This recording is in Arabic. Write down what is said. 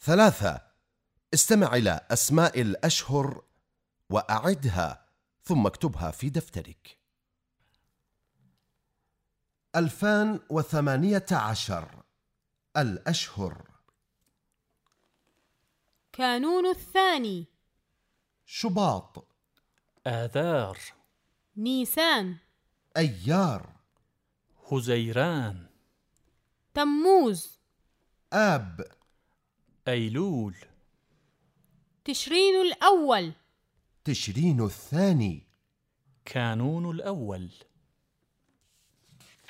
ثلاثة. استمع إلى أسماء الأشهر وأعدها ثم اكتبها في دفترك. ألفان وثمانية عشر. الأشهر. كانون الثاني. شباط. آذار. نيسان. أيار. هزيران. تموز. آب. أيلول تشرين الأول. تشرين الثاني. كانون الأول.